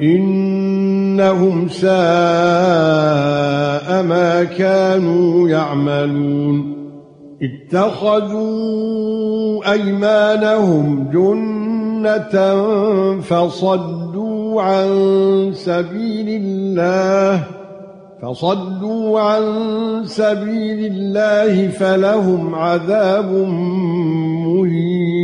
إِنَّهُمْ سَاءَ مَا كَانُوا يَعْمَلُونَ. اتَّخَذُوا أَيْمَانَهُمْ جُنَّةً فَصَدُّوا عَن سَبِيلِ اللَّهِ فَصَدُّوا عَن سَبِيلِ اللَّهِ فَلَهُمْ عَذَابٌ مُهِينٌ.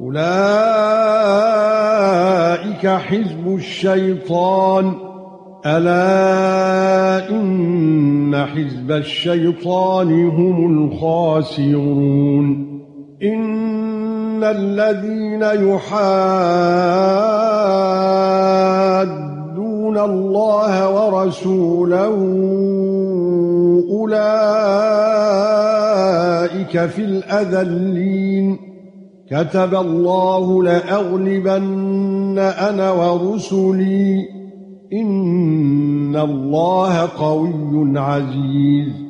أولئك حزب الشيطان. ألا إن حزب الشيطان هم الخاسرون. إن الذين يحادون الله ورسوله أولئك في الأذلين. كتب الله لأغلبن أنا ورسلي. إن الله قوي عزيز.